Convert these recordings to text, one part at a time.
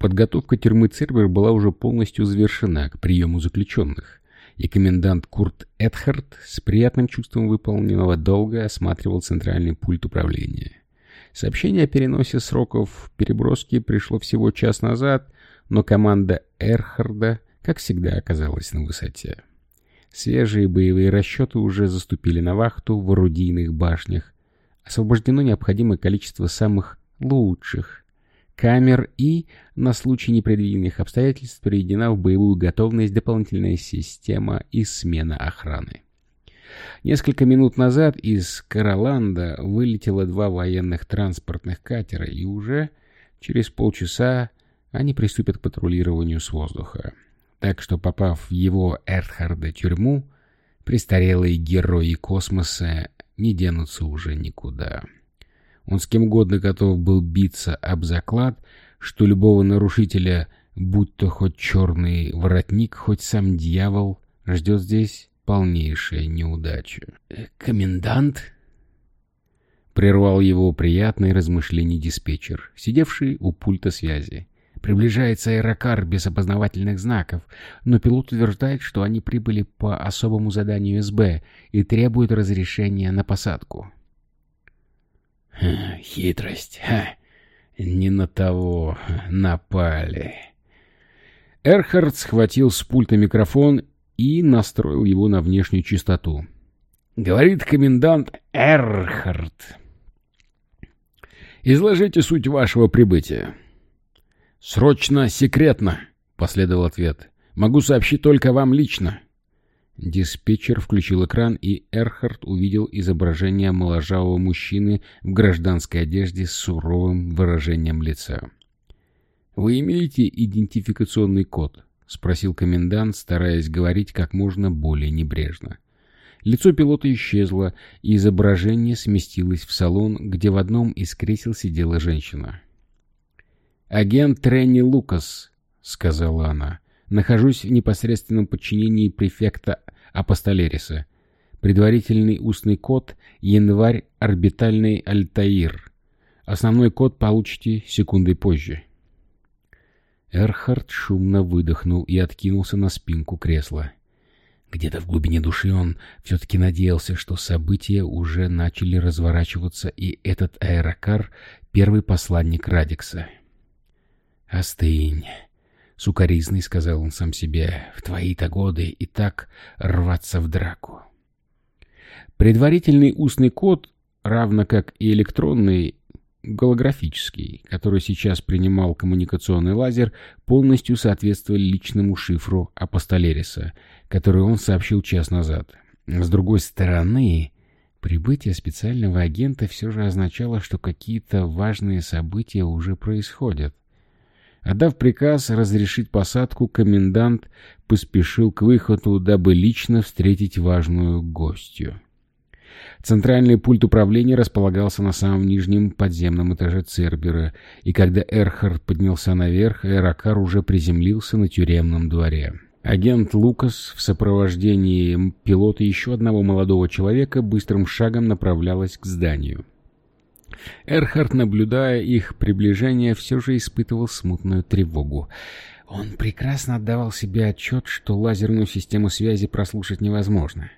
Подготовка тюрьмы Цербер была уже полностью завершена к приему заключенных, и комендант Курт Эдхард с приятным чувством выполненного долга осматривал центральный пульт управления. Сообщение о переносе сроков переброски пришло всего час назад, но команда Эрхарда, как всегда, оказалась на высоте. Свежие боевые расчеты уже заступили на вахту в орудийных башнях. Освобождено необходимое количество самых лучших камер и, на случай непредвиденных обстоятельств, приведена в боевую готовность дополнительная система и смена охраны. Несколько минут назад из Кароланда вылетело два военных транспортных катера, и уже через полчаса они приступят к патрулированию с воздуха. Так что, попав в его Эртхарда тюрьму, престарелые герои космоса не денутся уже никуда. Он с кем угодно готов был биться об заклад, что любого нарушителя, будь то хоть черный воротник, хоть сам дьявол, ждет здесь полнейшая неудача. «Комендант?» Прервал его приятные размышления диспетчер, сидевший у пульта связи. Приближается аэрокар без опознавательных знаков, но пилот утверждает, что они прибыли по особому заданию СБ и требуют разрешения на посадку. Хитрость. Ха. Не на того напали. Эрхард схватил с пульта микрофон и настроил его на внешнюю частоту. Говорит комендант Эрхард. «Изложите суть вашего прибытия». «Срочно, секретно», — последовал ответ. «Могу сообщить только вам лично». Диспетчер включил экран, и Эрхард увидел изображение моложавого мужчины в гражданской одежде с суровым выражением лица. «Вы имеете идентификационный код?» — спросил комендант, стараясь говорить как можно более небрежно. Лицо пилота исчезло, и изображение сместилось в салон, где в одном из кресел сидела женщина. «Агент Тренни Лукас», — сказала она, — «нахожусь в непосредственном подчинении префекта Апостолериса. Предварительный устный код — январь орбитальный Альтаир. Основной код получите секундой позже». Эрхард шумно выдохнул и откинулся на спинку кресла. Где-то в глубине души он все-таки надеялся, что события уже начали разворачиваться, и этот аэрокар — первый посланник Радикса. «Остынь», — сукоризный сказал он сам себе, — «в твои-то годы и так рваться в драку». Предварительный устный код, равно как и электронный, голографический, который сейчас принимал коммуникационный лазер, полностью соответствовали личному шифру Апостолериса, который он сообщил час назад. С другой стороны, прибытие специального агента все же означало, что какие-то важные события уже происходят. Отдав приказ разрешить посадку, комендант поспешил к выходу, дабы лично встретить важную гостью. Центральный пульт управления располагался на самом нижнем подземном этаже Цербера, и когда Эрхард поднялся наверх, аэрокар уже приземлился на тюремном дворе. Агент Лукас в сопровождении пилота еще одного молодого человека быстрым шагом направлялась к зданию. Эрхард, наблюдая их приближение, все же испытывал смутную тревогу. Он прекрасно отдавал себе отчет, что лазерную систему связи прослушать невозможно.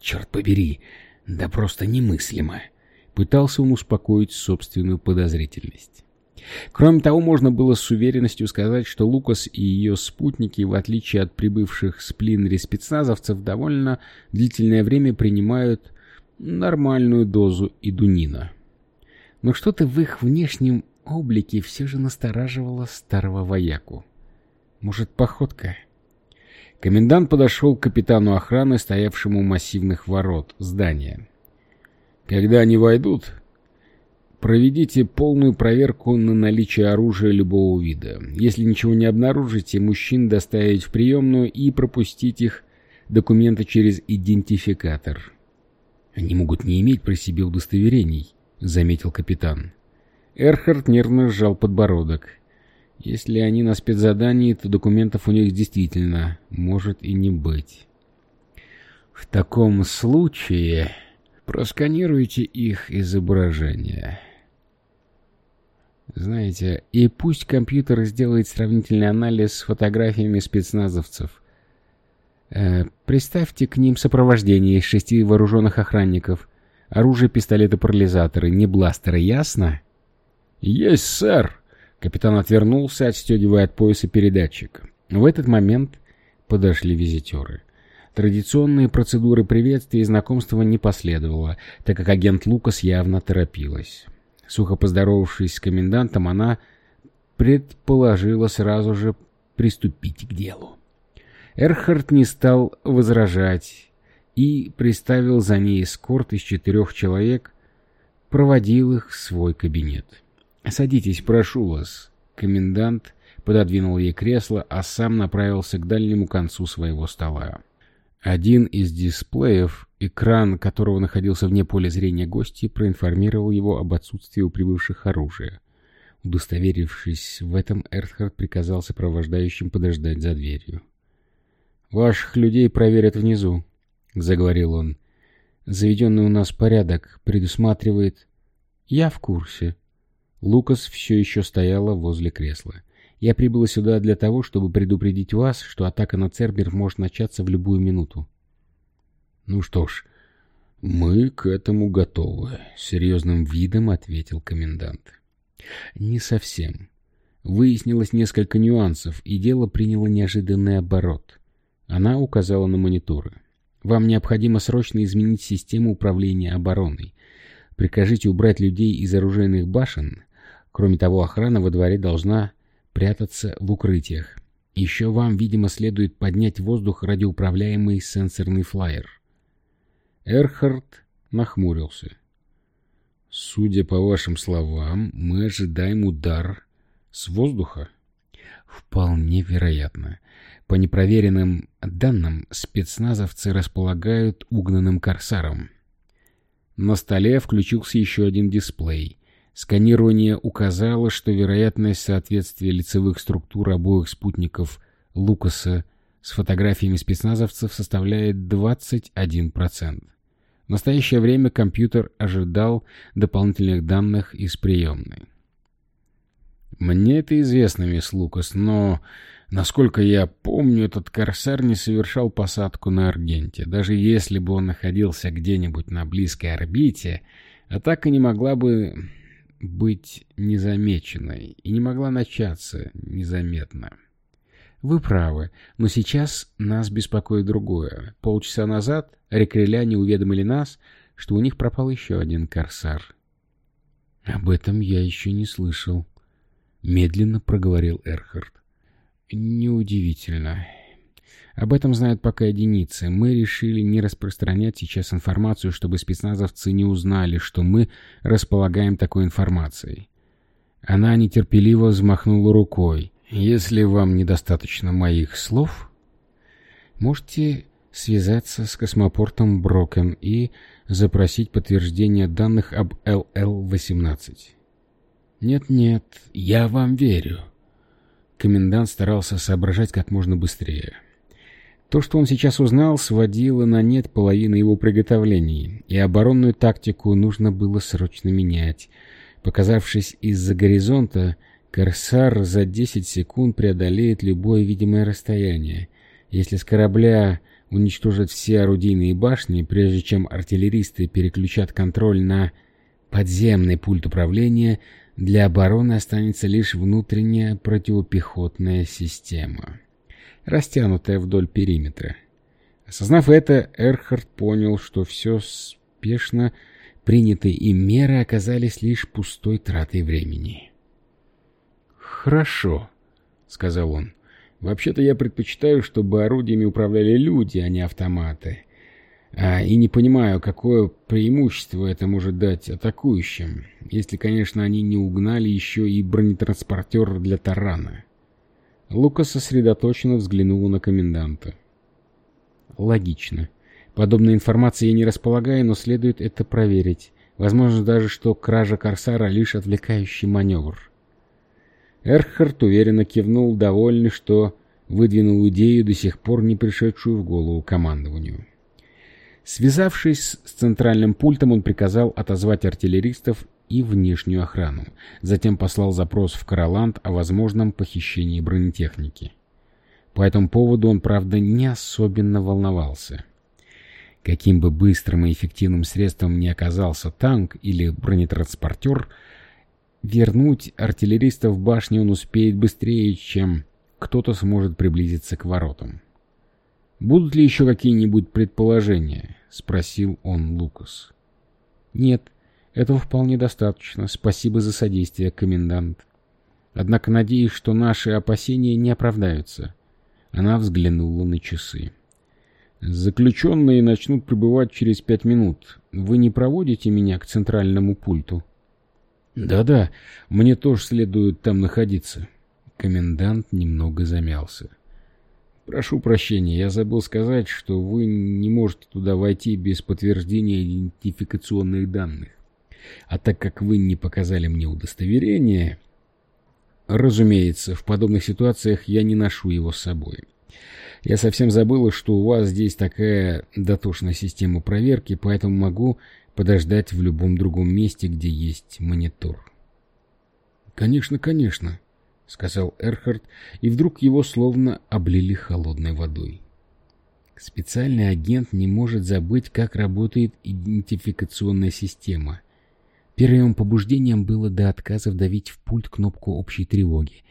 «Черт побери! Да просто немыслимо!» Пытался он успокоить собственную подозрительность. Кроме того, можно было с уверенностью сказать, что Лукас и ее спутники, в отличие от прибывших с Плинри спецназовцев, довольно длительное время принимают нормальную дозу идунина но что-то в их внешнем облике все же настораживало старого вояку. Может, походка? Комендант подошел к капитану охраны, стоявшему у массивных ворот здания. «Когда они войдут, проведите полную проверку на наличие оружия любого вида. Если ничего не обнаружите, мужчин доставить в приемную и пропустить их документы через идентификатор. Они могут не иметь при себе удостоверений» заметил капитан. Эрхард нервно сжал подбородок. Если они на спецзадании, то документов у них действительно может и не быть. В таком случае просканируйте их изображение. Знаете, и пусть компьютер сделает сравнительный анализ с фотографиями спецназовцев. Э, представьте к ним сопровождение из шести вооруженных охранников. Оружие, пистолеты, парализаторы, не бластеры, ясно? «Есть, сэр!» Капитан отвернулся, отстегивая от пояса передатчик. В этот момент подошли визитеры. Традиционные процедуры приветствия и знакомства не последовало, так как агент Лукас явно торопилась. Сухо поздоровавшись с комендантом, она предположила сразу же приступить к делу. Эрхард не стал возражать и приставил за ней эскорт из четырех человек, проводил их в свой кабинет. «Садитесь, прошу вас». Комендант пододвинул ей кресло, а сам направился к дальнему концу своего стола. Один из дисплеев, экран которого находился вне поля зрения гостей, проинформировал его об отсутствии у прибывших оружия. Удостоверившись в этом, Эртхард приказал сопровождающим подождать за дверью. «Ваших людей проверят внизу», — заговорил он. «Заведенный у нас порядок предусматривает...» «Я в курсе». Лукас все еще стояла возле кресла. Я прибыла сюда для того, чтобы предупредить вас, что атака на Цербер может начаться в любую минуту. Ну что ж, мы к этому готовы, серьезным видом ответил комендант. Не совсем. Выяснилось несколько нюансов, и дело приняло неожиданный оборот. Она указала на мониторы. Вам необходимо срочно изменить систему управления обороной. Прикажите убрать людей из оружейных башен. Кроме того, охрана во дворе должна прятаться в укрытиях. Еще вам, видимо, следует поднять в воздух радиоуправляемый сенсорный флайер. Эрхард нахмурился. Судя по вашим словам, мы ожидаем удар с воздуха? Вполне вероятно. По непроверенным данным, спецназовцы располагают угнанным корсаром. На столе включился еще один дисплей. Сканирование указало, что вероятность соответствия лицевых структур обоих спутников Лукаса с фотографиями спецназовцев составляет 21%. В настоящее время компьютер ожидал дополнительных данных из приемной. Мне это известно, мисс Лукас, но, насколько я помню, этот корсар не совершал посадку на Аргенте. Даже если бы он находился где-нибудь на близкой орбите, атака не могла бы быть незамеченной и не могла начаться незаметно. Вы правы, но сейчас нас беспокоит другое. Полчаса назад рекреляне уведомили нас, что у них пропал еще один корсар. Об этом я еще не слышал. Медленно проговорил Эрхард. Неудивительно. Об этом знают пока единицы. Мы решили не распространять сейчас информацию, чтобы спецназовцы не узнали, что мы располагаем такой информацией. Она нетерпеливо взмахнула рукой. «Если вам недостаточно моих слов, можете связаться с космопортом Брокен и запросить подтверждение данных об ЛЛ-18». «Нет-нет, я вам верю». Комендант старался соображать как можно быстрее. То, что он сейчас узнал, сводило на нет половину его приготовлений, и оборонную тактику нужно было срочно менять. Показавшись из-за горизонта, «Корсар» за 10 секунд преодолеет любое видимое расстояние. Если с корабля уничтожат все орудийные башни, прежде чем артиллеристы переключат контроль на подземный пульт управления, для обороны останется лишь внутренняя противопехотная система растянутая вдоль периметра. Осознав это, Эрхард понял, что все спешно принятые им меры оказались лишь пустой тратой времени. «Хорошо», — сказал он. «Вообще-то я предпочитаю, чтобы орудиями управляли люди, а не автоматы. А, и не понимаю, какое преимущество это может дать атакующим, если, конечно, они не угнали еще и бронетранспортер для тарана». Лука сосредоточенно взглянула на коменданта. Логично. Подобной информации я не располагаю, но следует это проверить. Возможно даже, что кража Корсара — лишь отвлекающий маневр. Эрхард уверенно кивнул, довольный, что выдвинул идею, до сих пор не пришедшую в голову командованию. Связавшись с центральным пультом, он приказал отозвать артиллеристов и внешнюю охрану. Затем послал запрос в Кароланд о возможном похищении бронетехники. По этому поводу он, правда, не особенно волновался. Каким бы быстрым и эффективным средством ни оказался танк или бронетранспортер, вернуть артиллериста в башню он успеет быстрее, чем кто-то сможет приблизиться к воротам. «Будут ли еще какие-нибудь предположения?» — спросил он Лукас. «Нет, этого вполне достаточно. Спасибо за содействие, комендант. Однако надеюсь, что наши опасения не оправдаются». Она взглянула на часы. «Заключенные начнут прибывать через пять минут. Вы не проводите меня к центральному пульту?» «Да-да, мне тоже следует там находиться». Комендант немного замялся. Прошу прощения, я забыл сказать, что вы не можете туда войти без подтверждения идентификационных данных. А так как вы не показали мне удостоверение... Разумеется, в подобных ситуациях я не ношу его с собой. Я совсем забыла, что у вас здесь такая дотошная система проверки, поэтому могу подождать в любом другом месте, где есть монитор. Конечно, конечно, — сказал Эрхард, и вдруг его словно облили холодной водой. Специальный агент не может забыть, как работает идентификационная система. Первым побуждением было до отказа вдавить в пульт кнопку общей тревоги.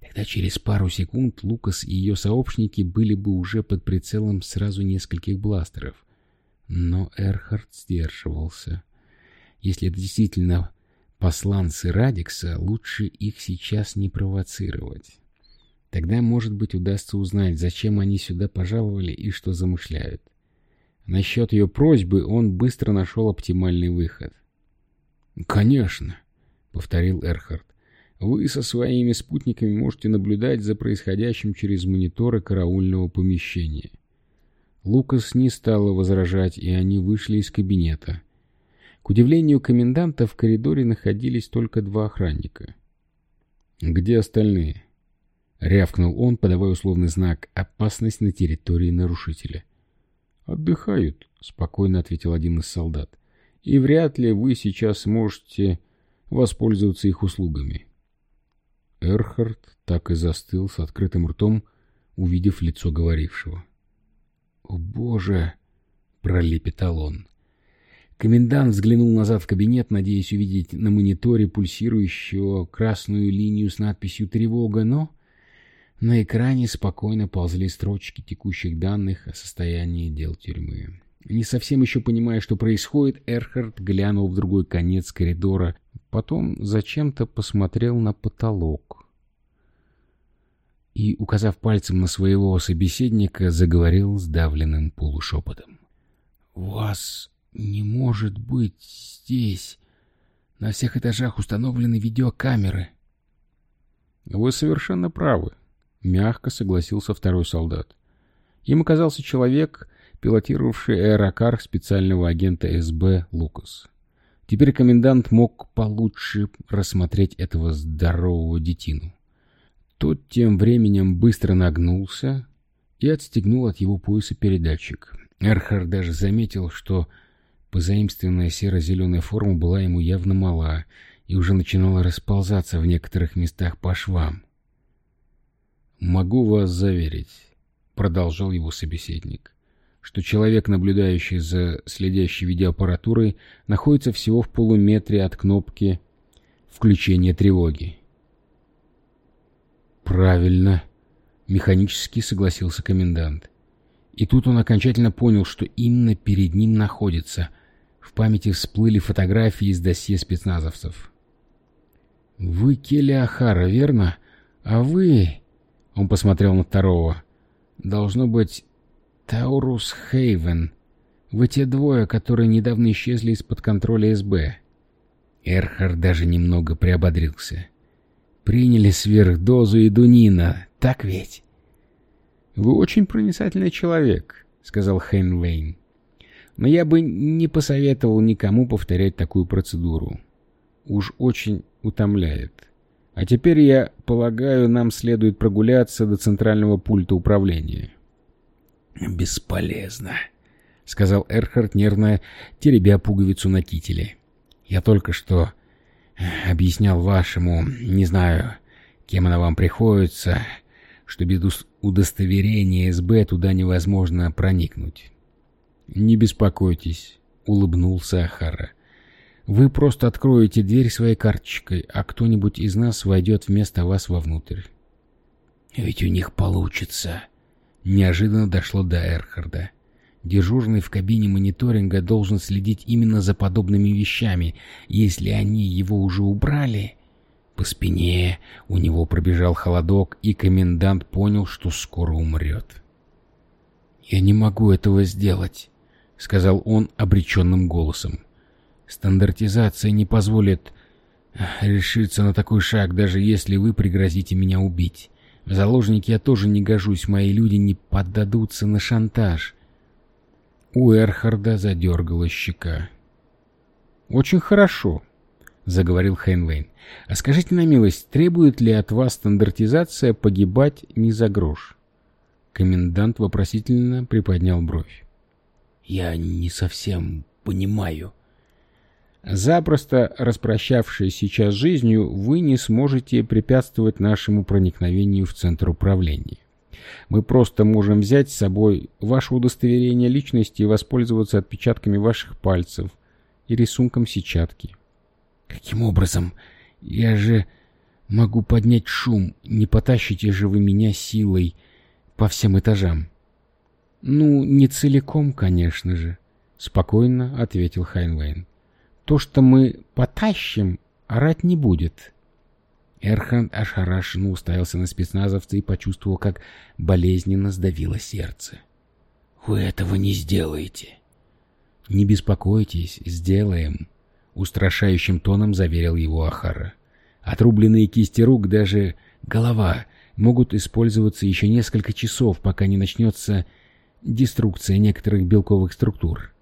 Тогда через пару секунд Лукас и ее сообщники были бы уже под прицелом сразу нескольких бластеров. Но Эрхард сдерживался. Если это действительно посланцы Радикса, лучше их сейчас не провоцировать. Тогда, может быть, удастся узнать, зачем они сюда пожаловали и что замышляют. Насчет ее просьбы он быстро нашел оптимальный выход. «Конечно», — повторил Эрхард, — «вы со своими спутниками можете наблюдать за происходящим через мониторы караульного помещения». Лукас не стала возражать, и они вышли из кабинета. К удивлению коменданта в коридоре находились только два охранника. «Где остальные?» — рявкнул он, подавая условный знак «Опасность на территории нарушителя». «Отдыхают», — спокойно ответил один из солдат. «И вряд ли вы сейчас сможете воспользоваться их услугами». Эрхард так и застыл с открытым ртом, увидев лицо говорившего. «О, Боже!» — пролепетал он. Комендант взглянул назад в кабинет, надеясь увидеть на мониторе пульсирующую красную линию с надписью «Тревога», но на экране спокойно ползли строчки текущих данных о состоянии дел тюрьмы. Не совсем еще понимая, что происходит, Эрхард глянул в другой конец коридора, потом зачем-то посмотрел на потолок и, указав пальцем на своего собеседника, заговорил сдавленным полушепотом. «Вас не может быть здесь. На всех этажах установлены видеокамеры. Вы совершенно правы, мягко согласился второй солдат. Им оказался человек, пилотировавший аэрокар специального агента СБ Лукас. Теперь комендант мог получше рассмотреть этого здорового детину. Тот тем временем быстро нагнулся и отстегнул от его пояса передатчик. Эрхар даже заметил, что Позаимствованная серо-зеленая форма была ему явно мала и уже начинала расползаться в некоторых местах по швам. «Могу вас заверить», — продолжал его собеседник, «что человек, наблюдающий за следящей видеоаппаратурой, находится всего в полуметре от кнопки включения тревоги». «Правильно», — механически согласился комендант. И тут он окончательно понял, что именно перед ним находится в памяти всплыли фотографии из досье спецназовцев. «Вы Келли Ахара, верно? А вы...» Он посмотрел на второго. «Должно быть Таурус Хейвен. Вы те двое, которые недавно исчезли из-под контроля СБ». Эрхард даже немного приободрился. «Приняли сверхдозу идунина, так ведь?» «Вы очень проницательный человек», — сказал Хейн Вейн. Но я бы не посоветовал никому повторять такую процедуру. Уж очень утомляет. А теперь, я полагаю, нам следует прогуляться до центрального пульта управления. «Бесполезно», — сказал Эрхард, нервно теребя пуговицу на кителе. «Я только что объяснял вашему, не знаю, кем она вам приходится, что без удостоверения СБ туда невозможно проникнуть. «Не беспокойтесь», — улыбнулся Ахара. «Вы просто откроете дверь своей карточкой, а кто-нибудь из нас войдет вместо вас вовнутрь». «Ведь у них получится», — неожиданно дошло до Эрхарда. Дежурный в кабине мониторинга должен следить именно за подобными вещами. Если они его уже убрали... По спине у него пробежал холодок, и комендант понял, что скоро умрет. «Я не могу этого сделать», — сказал он обреченным голосом. «Стандартизация не позволит решиться на такой шаг, даже если вы пригрозите меня убить. В заложники я тоже не гожусь, мои люди не поддадутся на шантаж. У Эрхарда задергала щека. «Очень хорошо», — заговорил Хейнвейн. «А скажите на милость, требует ли от вас стандартизация погибать не за грош?» Комендант вопросительно приподнял бровь. «Я не совсем понимаю». «Запросто распрощавшись сейчас жизнью, вы не сможете препятствовать нашему проникновению в центр управления. Мы просто можем взять с собой ваше удостоверение личности и воспользоваться отпечатками ваших пальцев и рисунком сетчатки. Каким образом? Я же могу поднять шум. Не потащите же вы меня силой по всем этажам. Ну, не целиком, конечно же, спокойно ответил Хайнвейн. То, что мы потащим, орать не будет. Эрханд ошарашенно уставился на спецназовца и почувствовал, как болезненно сдавило сердце. «Вы этого не сделаете». «Не беспокойтесь, сделаем», — устрашающим тоном заверил его Ахара. «Отрубленные кисти рук, даже голова, могут использоваться еще несколько часов, пока не начнется деструкция некоторых белковых структур.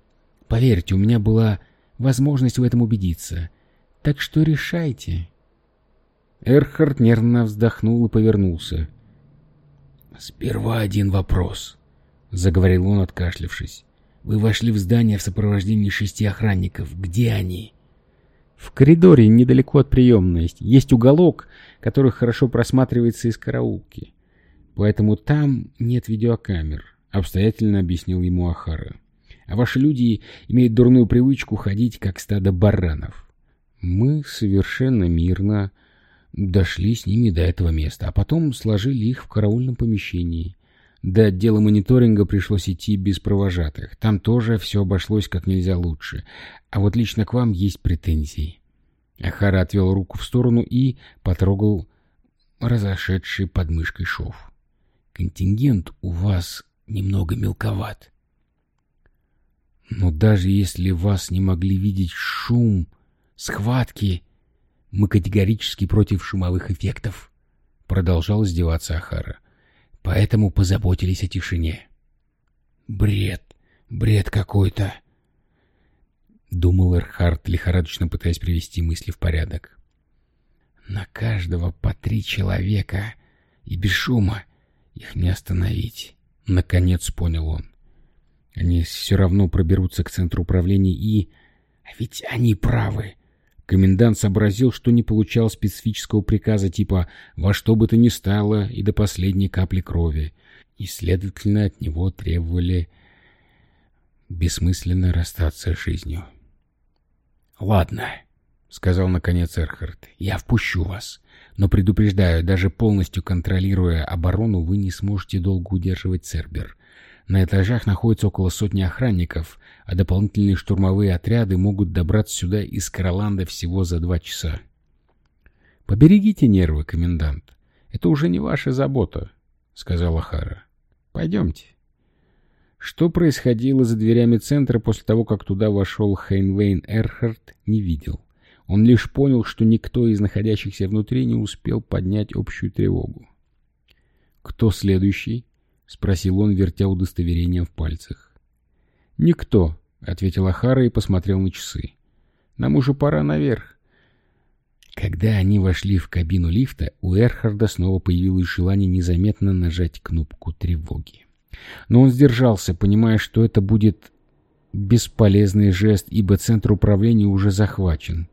Поверьте, у меня была возможность в этом убедиться. Так что решайте». Эрхард нервно вздохнул и повернулся. «Сперва один вопрос», — заговорил он, откашлившись. «Вы вошли в здание в сопровождении шести охранников. Где они?» «В коридоре, недалеко от приемной. Есть уголок, который хорошо просматривается из караулки. Поэтому там нет видеокамер», — обстоятельно объяснил ему Ахара. «А ваши люди имеют дурную привычку ходить, как стадо баранов. Мы совершенно мирно...» Дошли с ними до этого места, а потом сложили их в караульном помещении. До отдела мониторинга пришлось идти без провожатых. Там тоже все обошлось как нельзя лучше. А вот лично к вам есть претензии. Ахара отвел руку в сторону и потрогал разошедший под мышкой шов. «Контингент у вас немного мелковат. Но даже если вас не могли видеть шум, схватки мы категорически против шумовых эффектов, — продолжал издеваться Ахара. Поэтому позаботились о тишине. Бред, бред какой-то, — думал Эрхард, лихорадочно пытаясь привести мысли в порядок. На каждого по три человека, и без шума их не остановить. Наконец понял он. Они все равно проберутся к центру управления и... А ведь они правы. Комендант сообразил, что не получал специфического приказа типа «во что бы то ни стало» и до последней капли крови, и, следовательно, от него требовали бессмысленно расстаться с жизнью. «Ладно», — сказал наконец Эрхард, — «я впущу вас, но предупреждаю, даже полностью контролируя оборону, вы не сможете долго удерживать Цербер. На этажах находится около сотни охранников, а дополнительные штурмовые отряды могут добраться сюда из Кароланда всего за два часа. — Поберегите нервы, комендант. Это уже не ваша забота, — сказала Хара. — Пойдемте. Что происходило за дверями центра после того, как туда вошел Хейнвейн Эрхард, не видел. Он лишь понял, что никто из находящихся внутри не успел поднять общую тревогу. «Кто следующий?» — спросил он, вертя удостоверение в пальцах. «Никто», — ответил Ахара и посмотрел на часы. «Нам уже пора наверх». Когда они вошли в кабину лифта, у Эрхарда снова появилось желание незаметно нажать кнопку тревоги. Но он сдержался, понимая, что это будет бесполезный жест, ибо центр управления уже захвачен.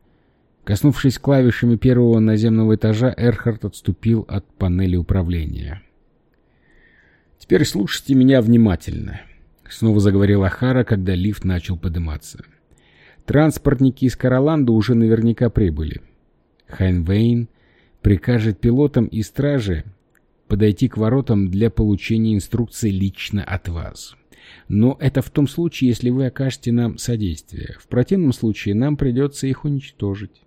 Коснувшись клавишами первого наземного этажа, Эрхард отступил от панели управления. «Теперь слушайте меня внимательно», — снова заговорил Ахара, когда лифт начал подниматься. «Транспортники из Караланда уже наверняка прибыли. Хайнвейн прикажет пилотам и страже подойти к воротам для получения инструкций лично от вас. Но это в том случае, если вы окажете нам содействие. В противном случае нам придется их уничтожить.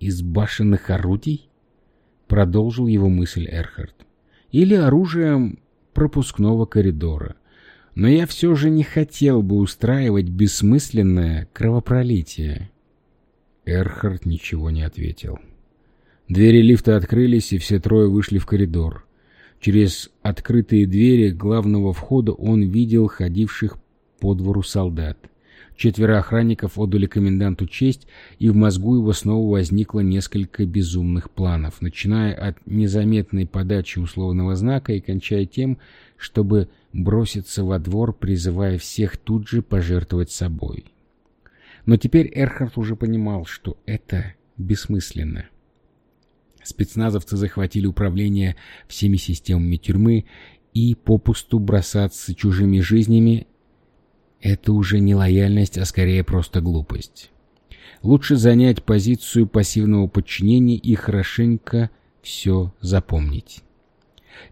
«Из башенных орудий?» — продолжил его мысль Эрхард. «Или оружием пропускного коридора. Но я все же не хотел бы устраивать бессмысленное кровопролитие». Эрхард ничего не ответил. Двери лифта открылись, и все трое вышли в коридор. Через открытые двери главного входа он видел ходивших по двору солдат. Четверо охранников отдали коменданту честь, и в мозгу его снова возникло несколько безумных планов, начиная от незаметной подачи условного знака и кончая тем, чтобы броситься во двор, призывая всех тут же пожертвовать собой. Но теперь Эрхард уже понимал, что это бессмысленно. Спецназовцы захватили управление всеми системами тюрьмы, и попусту бросаться чужими жизнями — это уже не лояльность, а скорее просто глупость. Лучше занять позицию пассивного подчинения и хорошенько все запомнить.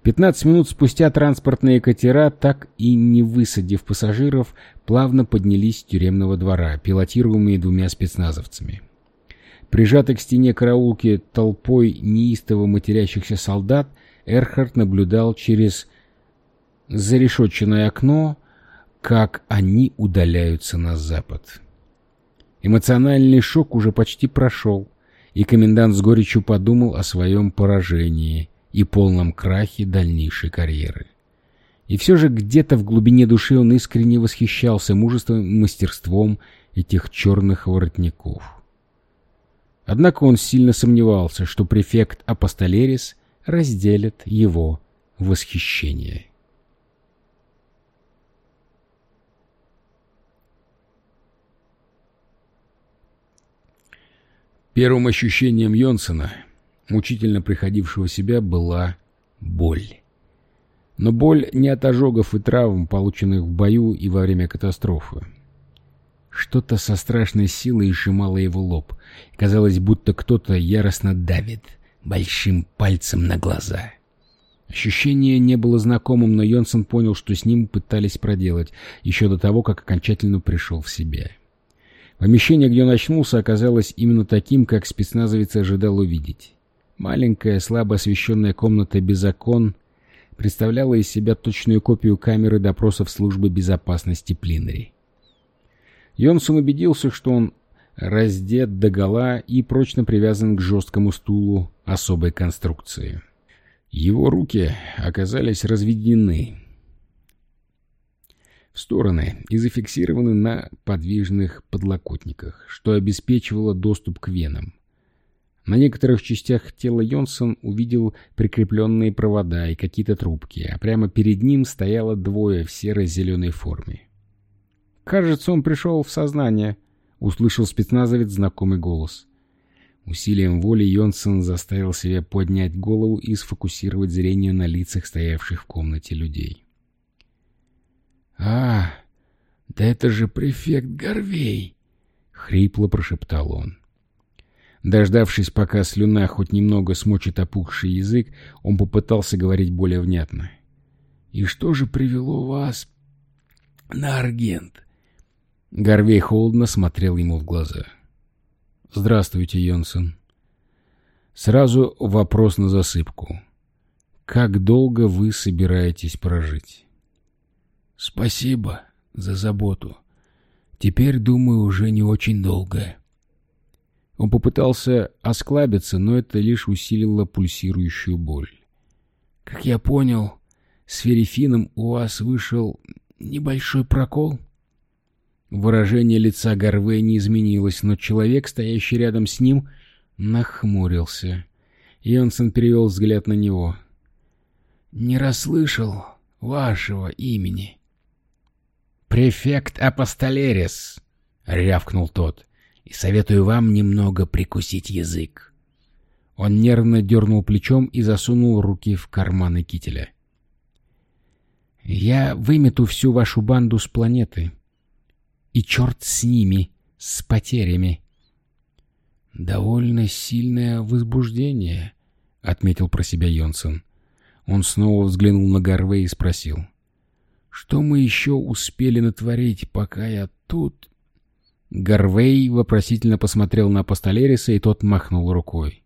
15 минут спустя транспортные катера, так и не высадив пассажиров, плавно поднялись с тюремного двора, пилотируемые двумя спецназовцами. Прижатый к стене караулки толпой неистово матерящихся солдат, Эрхард наблюдал через зарешетченное окно, как они удаляются на запад. Эмоциональный шок уже почти прошел, и комендант с горечью подумал о своем поражении и полном крахе дальнейшей карьеры. И все же где-то в глубине души он искренне восхищался мужеством и мастерством этих черных воротников. Однако он сильно сомневался, что префект Апостолерис разделит его восхищение. Первым ощущением Йонсона, мучительно приходившего в себя, была боль. Но боль не от ожогов и травм, полученных в бою и во время катастрофы. Что-то со страшной силой сжимало его лоб. Казалось, будто кто-то яростно давит большим пальцем на глаза. Ощущение не было знакомым, но Йонсон понял, что с ним пытались проделать, еще до того, как окончательно пришел в себя. Помещение, где он очнулся, оказалось именно таким, как спецназовец ожидал увидеть. Маленькая, слабо освещенная комната без окон представляла из себя точную копию камеры допросов службы безопасности Плинери. Йонсон убедился, что он раздет догола и прочно привязан к жесткому стулу особой конструкции. Его руки оказались разведены в стороны и зафиксированы на подвижных подлокотниках, что обеспечивало доступ к венам. На некоторых частях тела Йонсон увидел прикрепленные провода и какие-то трубки, а прямо перед ним стояло двое в серо-зеленой форме. «Кажется, он пришел в сознание», — услышал спецназовец знакомый голос. Усилием воли Йонсон заставил себя поднять голову и сфокусировать зрение на лицах стоявших в комнате людей. «А, да это же префект Горвей!» — хрипло прошептал он. Дождавшись, пока слюна хоть немного смочит опухший язык, он попытался говорить более внятно. «И что же привело вас на Аргент?» Гарвей холодно смотрел ему в глаза. «Здравствуйте, Йонсон. Сразу вопрос на засыпку. Как долго вы собираетесь прожить?» «Спасибо за заботу. Теперь, думаю, уже не очень долго». Он попытался осклабиться, но это лишь усилило пульсирующую боль. «Как я понял, с Ферифином у вас вышел небольшой прокол?» Выражение лица Гарве не изменилось, но человек, стоящий рядом с ним, нахмурился. Йонсон перевел взгляд на него. «Не расслышал вашего имени». «Префект Апостолерис», — рявкнул тот. И советую вам немного прикусить язык. Он нервно дернул плечом и засунул руки в карманы кителя. «Я вымету всю вашу банду с планеты. И черт с ними, с потерями». «Довольно сильное возбуждение», — отметил про себя Йонсон. Он снова взглянул на Гарвей и спросил. «Что мы еще успели натворить, пока я тут?» Гарвей вопросительно посмотрел на Апостолериса, и тот махнул рукой.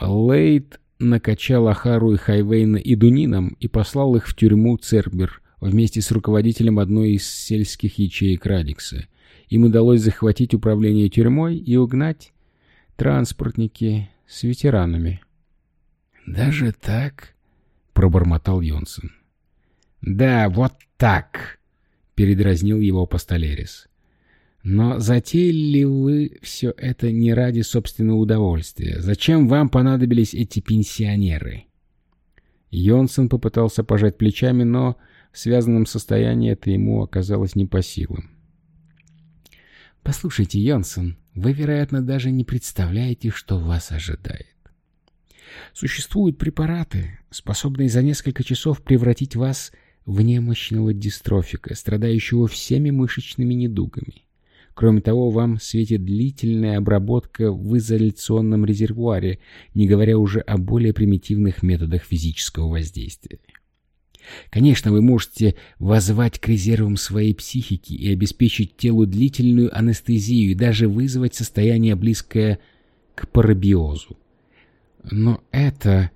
Лейт накачал Ахару и Хайвейна и Дунином и послал их в тюрьму Цербер вместе с руководителем одной из сельских ячеек Радикса. Им удалось захватить управление тюрьмой и угнать транспортники с ветеранами. «Даже так?» — пробормотал Йонсон. «Да, вот так!» — передразнил его Пастолерис. Но затеяли вы все это не ради собственного удовольствия. Зачем вам понадобились эти пенсионеры? Йонсон попытался пожать плечами, но в связанном состоянии это ему оказалось не по силам. «Послушайте, Йонсон, вы, вероятно, даже не представляете, что вас ожидает. Существуют препараты, способные за несколько часов превратить вас в немощного дистрофика, страдающего всеми мышечными недугами. Кроме того, вам светит длительная обработка в изоляционном резервуаре, не говоря уже о более примитивных методах физического воздействия. Конечно, вы можете возвать к резервам своей психики и обеспечить телу длительную анестезию и даже вызвать состояние, близкое к парабиозу. Но это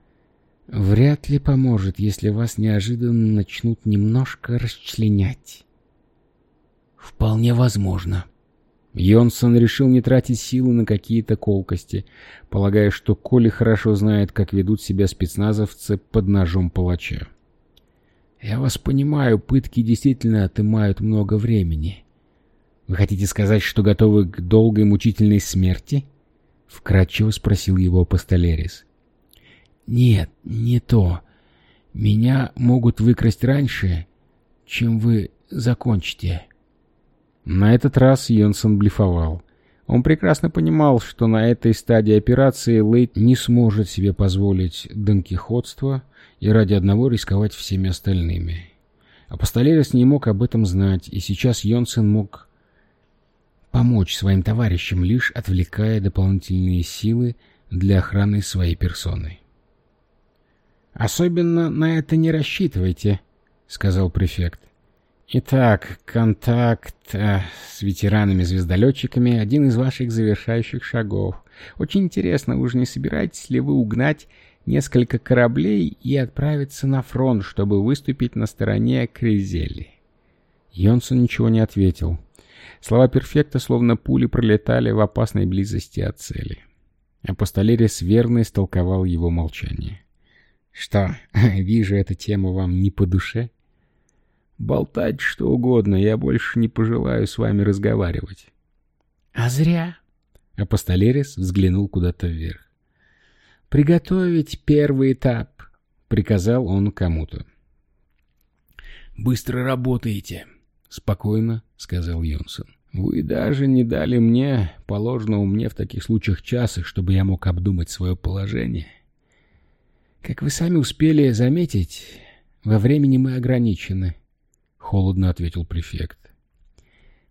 вряд ли поможет, если вас неожиданно начнут немножко расчленять. Вполне возможно. Йонсон решил не тратить силы на какие-то колкости, полагая, что Коли хорошо знает, как ведут себя спецназовцы под ножом палача. «Я вас понимаю, пытки действительно отымают много времени. Вы хотите сказать, что готовы к долгой мучительной смерти?» — вкратчиво спросил его Пастолерис. «Нет, не то. Меня могут выкрасть раньше, чем вы закончите». На этот раз Йонсон блефовал. Он прекрасно понимал, что на этой стадии операции Лейт не сможет себе позволить донкихотство и ради одного рисковать всеми остальными. Апостолерис не мог об этом знать, и сейчас Йонсон мог помочь своим товарищам, лишь отвлекая дополнительные силы для охраны своей персоны. «Особенно на это не рассчитывайте», — сказал префект. Итак, контакт э, с ветеранами-звездолетчиками — один из ваших завершающих шагов. Очень интересно, уж не собираетесь ли вы угнать несколько кораблей и отправиться на фронт, чтобы выступить на стороне Кризели? Йонсон ничего не ответил. Слова перфекта, словно пули, пролетали в опасной близости от цели. Апостолерис верно истолковал его молчание. «Что, вижу, эта тема вам не по душе?» Болтать что угодно, я больше не пожелаю с вами разговаривать. — А зря. Апостолерис взглянул куда-то вверх. — Приготовить первый этап, — приказал он кому-то. — Быстро работаете, — спокойно сказал Йонсон. — Вы даже не дали мне положенного мне в таких случаях часа, чтобы я мог обдумать свое положение. Как вы сами успели заметить, во времени мы ограничены. — холодно ответил префект.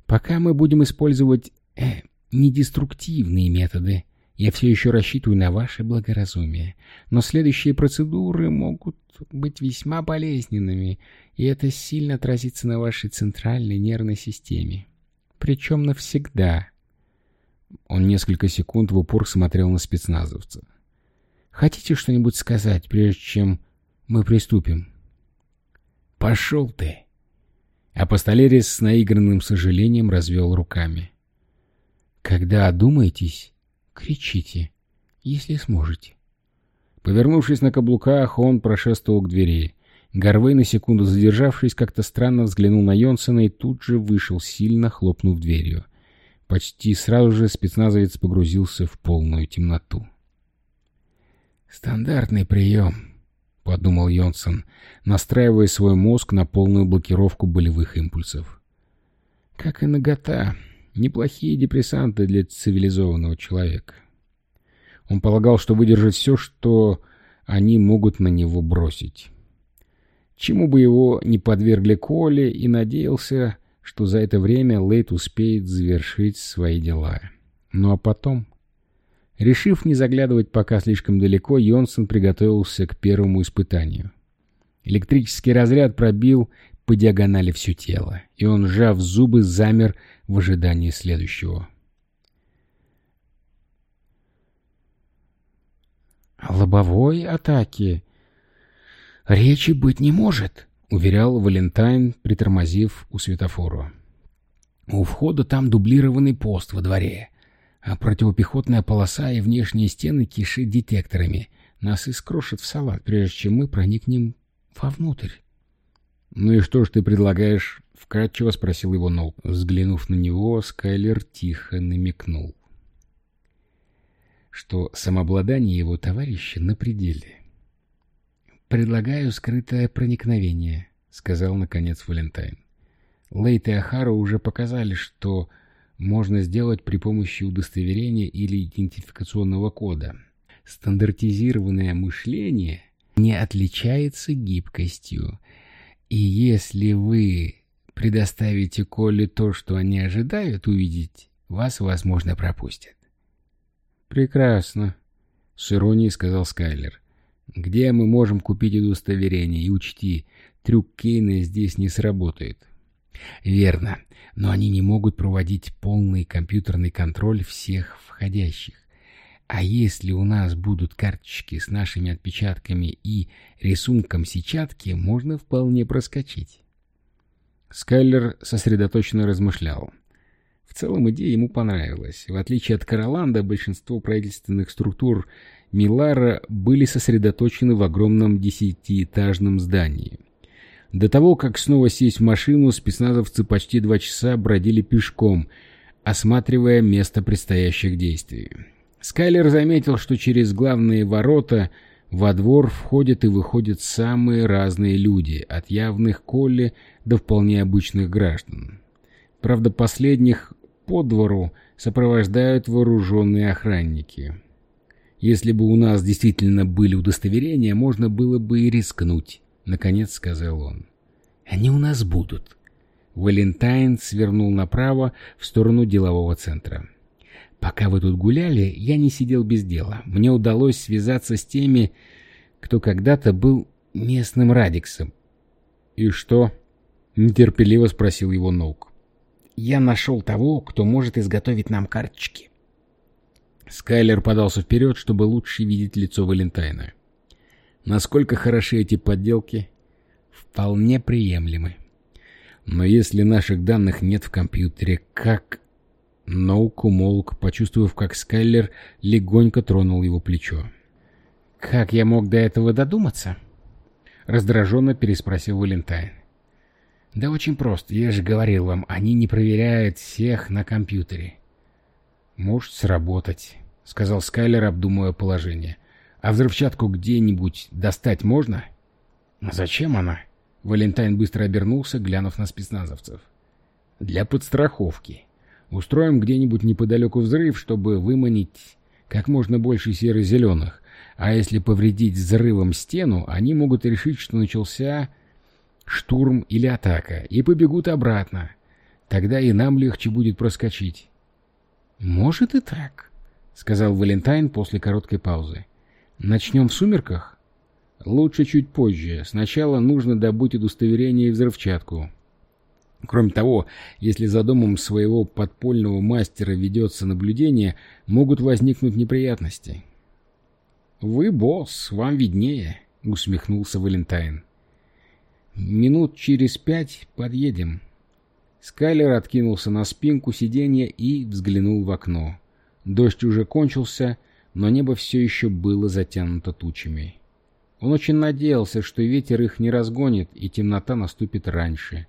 Пока мы будем использовать э, недеструктивные методы, я все еще рассчитываю на ваше благоразумие. Но следующие процедуры могут быть весьма болезненными, и это сильно отразится на вашей центральной нервной системе. Причем навсегда. Он несколько секунд в упор смотрел на спецназовца. Хотите что-нибудь сказать, прежде чем мы приступим? Пошел ты! Апостолерис с наигранным сожалением развел руками. «Когда одумаетесь, кричите, если сможете». Повернувшись на каблуках, он прошествовал к двери. Гарвей, на секунду задержавшись, как-то странно взглянул на Йонсона и тут же вышел, сильно хлопнув дверью. Почти сразу же спецназовец погрузился в полную темноту. «Стандартный прием», — подумал Йонсон, настраивая свой мозг на полную блокировку болевых импульсов. Как и нагота, Неплохие депрессанты для цивилизованного человека. Он полагал, что выдержит все, что они могут на него бросить. Чему бы его не подвергли Коле, и надеялся, что за это время Лейт успеет завершить свои дела. Ну а потом... Решив не заглядывать пока слишком далеко, Йонсон приготовился к первому испытанию. Электрический разряд пробил по диагонали все тело, и он, сжав зубы, замер в ожидании следующего. «Лобовой атаки речи быть не может», — уверял Валентайн, притормозив у светофора. «У входа там дублированный пост во дворе, а противопехотная полоса и внешние стены кишит детекторами. Нас и скрошат в салат, прежде чем мы проникнем вовнутрь». «Ну и что ж ты предлагаешь?» — вкратчиво спросил его Ноу. Взглянув на него, Скайлер тихо намекнул что самообладание его товарища на пределе. «Предлагаю скрытое проникновение», — сказал, наконец, Валентайн. Лейт и Ахару уже показали, что можно сделать при помощи удостоверения или идентификационного кода. Стандартизированное мышление не отличается гибкостью, и если вы предоставите Коле то, что они ожидают увидеть, вас, возможно, пропустят. «Прекрасно», — с иронией сказал Скайлер. «Где мы можем купить удостоверение? И учти, трюк Кейна здесь не сработает». «Верно, но они не могут проводить полный компьютерный контроль всех входящих. А если у нас будут карточки с нашими отпечатками и рисунком сетчатки, можно вполне проскочить». Скайлер сосредоточенно размышлял. В целом идея ему понравилась. В отличие от Кароланда, большинство правительственных структур Милара были сосредоточены в огромном десятиэтажном здании. До того, как снова сесть в машину, спецназовцы почти два часа бродили пешком, осматривая место предстоящих действий. Скайлер заметил, что через главные ворота во двор входят и выходят самые разные люди, от явных колли до вполне обычных граждан. Правда, последних по двору сопровождают вооруженные охранники. Если бы у нас действительно были удостоверения, можно было бы и рискнуть, — наконец сказал он. Они у нас будут. Валентайн свернул направо в сторону делового центра. Пока вы тут гуляли, я не сидел без дела. Мне удалось связаться с теми, кто когда-то был местным Радиксом. — И что? — нетерпеливо спросил его Ноук я нашел того, кто может изготовить нам карточки. Скайлер подался вперед, чтобы лучше видеть лицо Валентайна. Насколько хороши эти подделки? Вполне приемлемы. Но если наших данных нет в компьютере, как... Ноук умолк, почувствовав, как Скайлер легонько тронул его плечо. «Как я мог до этого додуматься?» Раздраженно переспросил Валентайн. Да очень просто, я же говорил вам, они не проверяют всех на компьютере. Может сработать, сказал Скайлер, обдумывая положение. А взрывчатку где-нибудь достать можно? Зачем она? Валентайн быстро обернулся, глянув на спецназовцев. Для подстраховки. Устроим где-нибудь неподалеку взрыв, чтобы выманить как можно больше серо-зеленых. А если повредить взрывом стену, они могут решить, что начался штурм или атака, и побегут обратно. Тогда и нам легче будет проскочить. — Может и так, — сказал Валентайн после короткой паузы. — Начнем в сумерках? — Лучше чуть позже. Сначала нужно добыть удостоверение и взрывчатку. Кроме того, если за домом своего подпольного мастера ведется наблюдение, могут возникнуть неприятности. — Вы босс, вам виднее, — усмехнулся Валентайн. — Минут через пять подъедем. Скайлер откинулся на спинку сиденья и взглянул в окно. Дождь уже кончился, но небо все еще было затянуто тучами. Он очень надеялся, что ветер их не разгонит и темнота наступит раньше.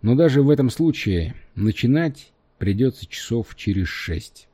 Но даже в этом случае начинать придется часов через шесть.